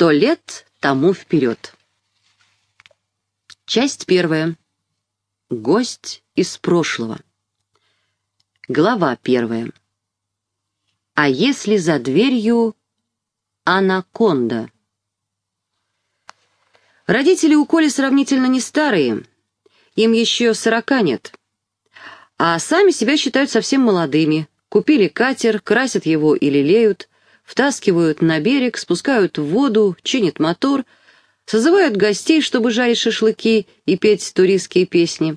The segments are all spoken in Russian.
Сто лет тому вперед. Часть первая. Гость из прошлого. Глава первая. А если за дверью анаконда? Родители у Коли сравнительно не старые, им еще сорока нет, а сами себя считают совсем молодыми. Купили катер, красят его и лелеют, втаскивают на берег, спускают в воду, чинят мотор, созывают гостей, чтобы жарить шашлыки и петь туристские песни.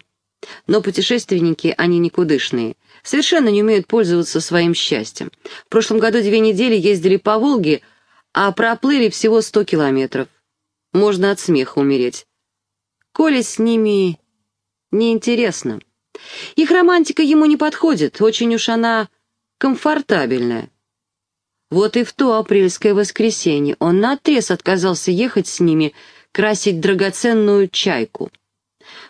Но путешественники, они никудышные, совершенно не умеют пользоваться своим счастьем. В прошлом году две недели ездили по Волге, а проплыли всего сто километров. Можно от смеха умереть. Коля с ними неинтересно. Их романтика ему не подходит, очень уж она комфортабельная. Вот и в то апрельское воскресенье он наотрез отказался ехать с ними красить драгоценную чайку.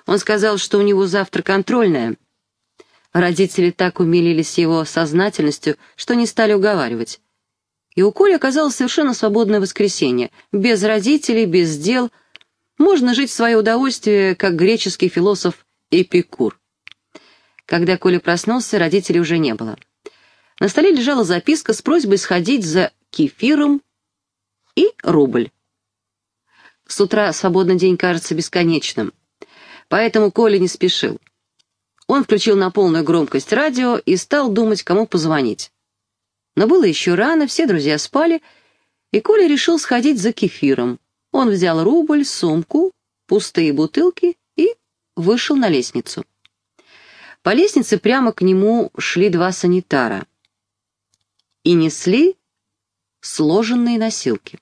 Он сказал, что у него завтра контрольная. Родители так умилились его сознательностью, что не стали уговаривать. И у Коли оказалось совершенно свободное воскресенье, без родителей, без дел. Можно жить в свое удовольствие, как греческий философ Эпикур. Когда Коля проснулся, родителей уже не было. На столе лежала записка с просьбой сходить за кефиром и рубль. С утра свободный день кажется бесконечным, поэтому Коля не спешил. Он включил на полную громкость радио и стал думать, кому позвонить. Но было еще рано, все друзья спали, и Коля решил сходить за кефиром. Он взял рубль, сумку, пустые бутылки и вышел на лестницу. По лестнице прямо к нему шли два санитара и несли сложенные носилки.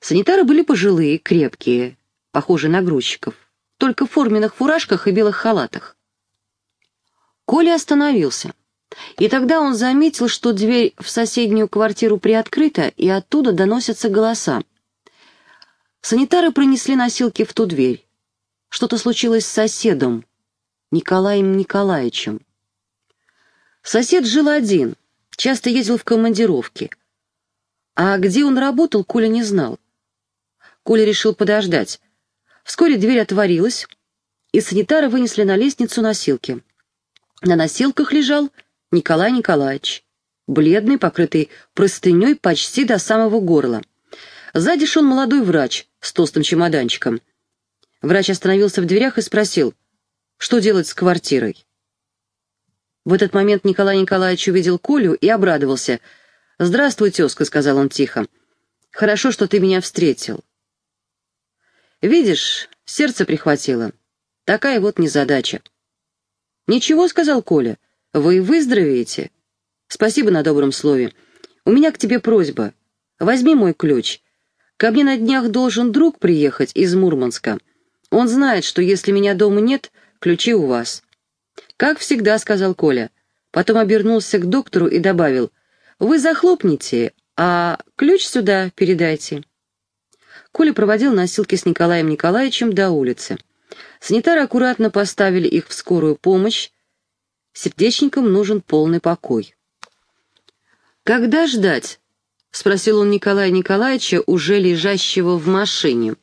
Санитары были пожилые, крепкие, похожие на грузчиков, только в форменных фуражках и белых халатах. Коля остановился, и тогда он заметил, что дверь в соседнюю квартиру приоткрыта, и оттуда доносятся голоса. Санитары пронесли носилки в ту дверь. Что-то случилось с соседом, Николаем Николаевичем. Сосед жил один, часто ездил в командировки. А где он работал, Коля не знал. Коля решил подождать. Вскоре дверь отворилась, и санитары вынесли на лестницу носилки. На носилках лежал Николай Николаевич, бледный, покрытый простыней почти до самого горла. Сзади шел молодой врач с толстым чемоданчиком. Врач остановился в дверях и спросил — что делать с квартирой? В этот момент Николай Николаевич увидел Колю и обрадовался. «Здравствуй, тезка», — сказал он тихо. «Хорошо, что ты меня встретил». «Видишь, сердце прихватило. Такая вот незадача». «Ничего», — сказал Коля, — «вы выздоровеете». «Спасибо на добром слове. У меня к тебе просьба. Возьми мой ключ. Ко мне на днях должен друг приехать из Мурманска. Он знает, что если меня дома нет, Ключи у вас». «Как всегда», — сказал Коля. Потом обернулся к доктору и добавил. «Вы захлопните, а ключ сюда передайте». Коля проводил носилки с Николаем Николаевичем до улицы. Санитары аккуратно поставили их в скорую помощь. Сердечникам нужен полный покой. «Когда ждать?» — спросил он Николая Николаевича, уже лежащего в машине.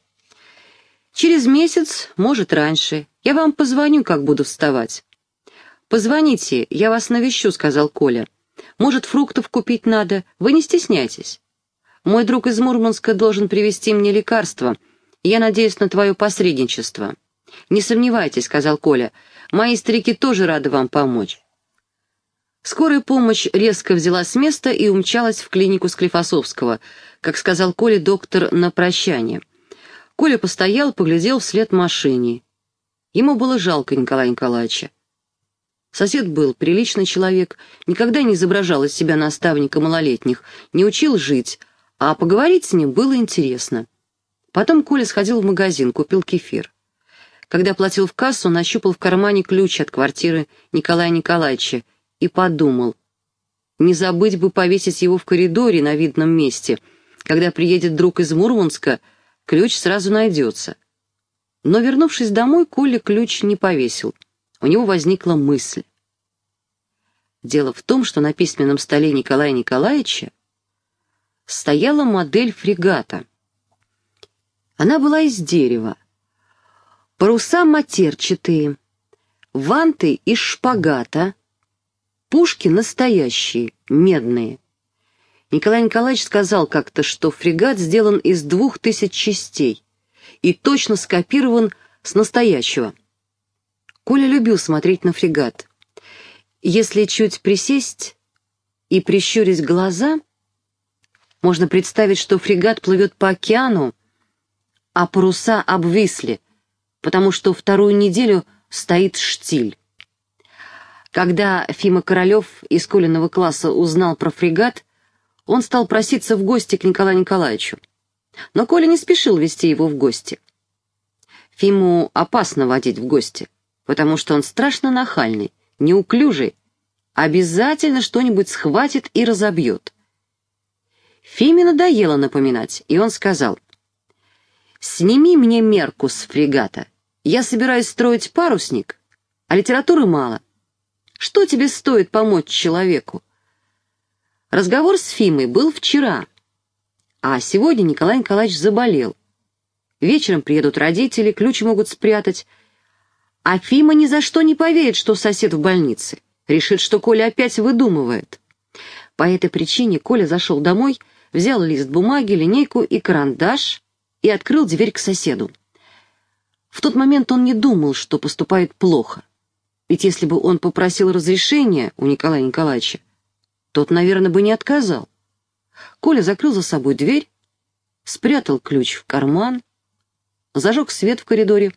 «Через месяц, может, раньше. Я вам позвоню, как буду вставать». «Позвоните, я вас навещу», — сказал Коля. «Может, фруктов купить надо? Вы не стесняйтесь. Мой друг из Мурманска должен привезти мне лекарства. Я надеюсь на твое посредничество». «Не сомневайтесь», — сказал Коля. «Мои старики тоже рады вам помочь». Скорая помощь резко взяла с места и умчалась в клинику Склифосовского, как сказал Коля доктор на прощание. Коля постоял, поглядел вслед машине. Ему было жалко Николая Николаевича. Сосед был приличный человек, никогда не изображал из себя наставника малолетних, не учил жить, а поговорить с ним было интересно. Потом Коля сходил в магазин, купил кефир. Когда платил в кассу, нащупал в кармане ключ от квартиры Николая Николаевича и подумал, не забыть бы повесить его в коридоре на видном месте. Когда приедет друг из Мурманска, ключ сразу найдется. Но, вернувшись домой, Коля ключ не повесил. У него возникла мысль. Дело в том, что на письменном столе Николая Николаевича стояла модель фрегата. Она была из дерева. Паруса матерчатые, ванты из шпагата, пушки настоящие, медные. Николай Николаевич сказал как-то, что фрегат сделан из двух тысяч частей и точно скопирован с настоящего. Коля любил смотреть на фрегат. Если чуть присесть и прищурить глаза, можно представить, что фрегат плывет по океану, а паруса обвисли, потому что вторую неделю стоит штиль. Когда Фима Королев из Колиного класса узнал про фрегат, он стал проситься в гости к Николаю Николаевичу. Но Коля не спешил вести его в гости. Фиму опасно водить в гости, потому что он страшно нахальный, неуклюжий, обязательно что-нибудь схватит и разобьет. Фиме надоело напоминать, и он сказал, «Сними мне мерку с фрегата. Я собираюсь строить парусник, а литературы мало. Что тебе стоит помочь человеку? Разговор с Фимой был вчера, а сегодня Николай Николаевич заболел. Вечером приедут родители, ключи могут спрятать, а Фима ни за что не поверит, что сосед в больнице. Решит, что Коля опять выдумывает. По этой причине Коля зашел домой, взял лист бумаги, линейку и карандаш и открыл дверь к соседу. В тот момент он не думал, что поступает плохо. Ведь если бы он попросил разрешения у Николая Николаевича, тот, наверное, бы не отказал. Коля закрыл за собой дверь, спрятал ключ в карман, зажег свет в коридоре,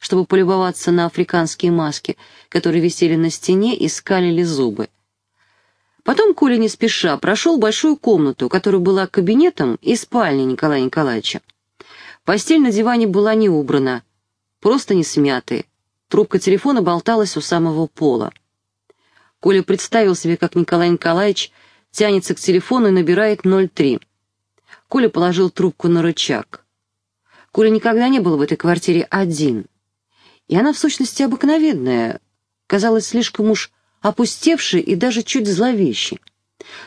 чтобы полюбоваться на африканские маски, которые висели на стене и скалили зубы. Потом Коля не спеша прошел большую комнату, которая была кабинетом и спальней Николая Николаевича. Постель на диване была не убрана, просто не смятые. Трубка телефона болталась у самого пола. Коля представил себе, как Николай Николаевич тянется к телефону и набирает 03. Коля положил трубку на рычаг. Коля никогда не был в этой квартире один. И она, в сущности, обыкновенная, казалась слишком уж опустевшей и даже чуть зловещей.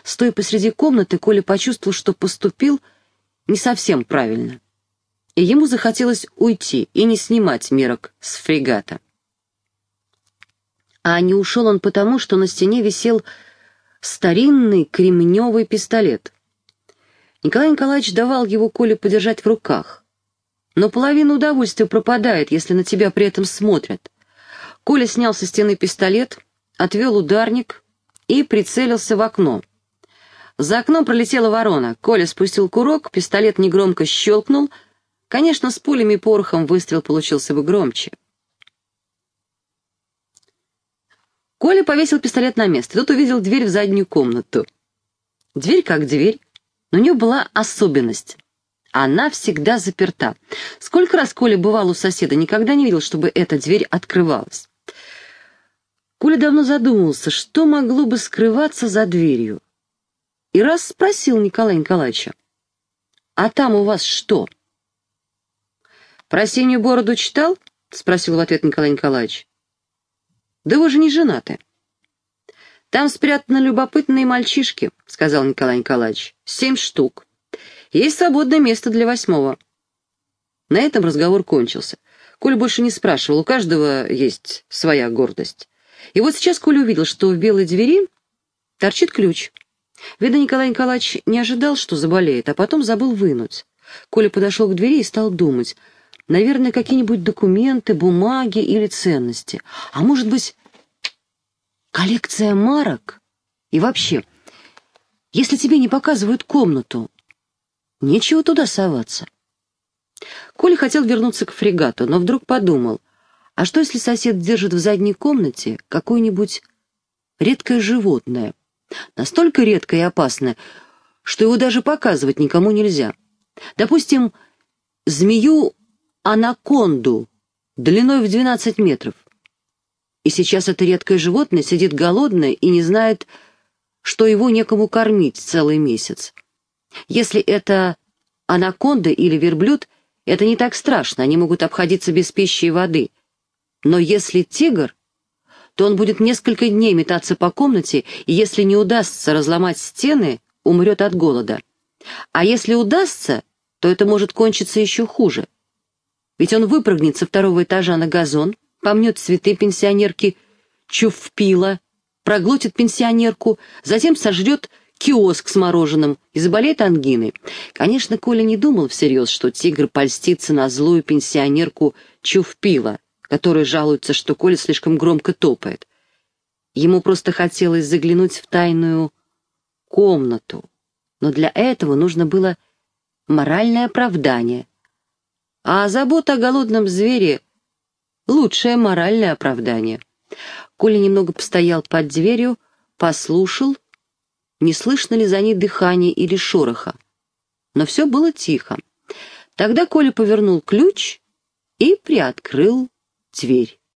Стоя посреди комнаты, Коля почувствовал, что поступил не совсем правильно. И ему захотелось уйти и не снимать мерок с фрегата. А не ушел он потому, что на стене висел старинный кремневый пистолет. Николай Николаевич давал его Коле подержать в руках. Но половина удовольствия пропадает, если на тебя при этом смотрят. Коля снял со стены пистолет, отвел ударник и прицелился в окно. За окном пролетела ворона. Коля спустил курок, пистолет негромко щелкнул. Конечно, с пулями и порохом выстрел получился бы громче. Коля повесил пистолет на место. Тут увидел дверь в заднюю комнату. Дверь как дверь, но у нее была особенность. Она всегда заперта. Сколько раз Коля бывал у соседа, никогда не видел, чтобы эта дверь открывалась. Коля давно задумался, что могло бы скрываться за дверью. И раз спросил Николая Николаевича, «А там у вас что?» «Про синюю бороду читал?» — спросил в ответ Николай Николаевич. «Да вы же не женаты». «Там спрятаны любопытные мальчишки», — сказал Николай Николаевич. «Семь штук. Есть свободное место для восьмого». На этом разговор кончился. Коля больше не спрашивал, у каждого есть своя гордость. И вот сейчас Коля увидел, что в белой двери торчит ключ. Видно, Николай Николаевич не ожидал, что заболеет, а потом забыл вынуть. Коля подошел к двери и стал думать — Наверное, какие-нибудь документы, бумаги или ценности. А может быть, коллекция марок? И вообще, если тебе не показывают комнату, нечего туда соваться. Коля хотел вернуться к фрегату, но вдруг подумал, а что если сосед держит в задней комнате какое-нибудь редкое животное, настолько редкое и опасное, что его даже показывать никому нельзя. Допустим, змею анаконду длиной в 12 метров. И сейчас это редкое животное сидит голодное и не знает, что его некому кормить целый месяц. Если это анаконда или верблюд, это не так страшно, они могут обходиться без пищи и воды. Но если тигр, то он будет несколько дней метаться по комнате, и если не удастся разломать стены, умрет от голода. А если удастся, то это может кончиться еще хуже. Ведь он выпрыгнет со второго этажа на газон, помнет цветы пенсионерки Чуфпила, проглотит пенсионерку, затем сожрет киоск с мороженым и заболеет ангиной. Конечно, Коля не думал всерьез, что тигр польстится на злую пенсионерку Чуфпила, которая жалуется, что Коля слишком громко топает. Ему просто хотелось заглянуть в тайную комнату, но для этого нужно было моральное оправдание. А забота о голодном звере — лучшее моральное оправдание. Коля немного постоял под дверью, послушал, не слышно ли за ней дыхания или шороха. Но все было тихо. Тогда Коля повернул ключ и приоткрыл дверь.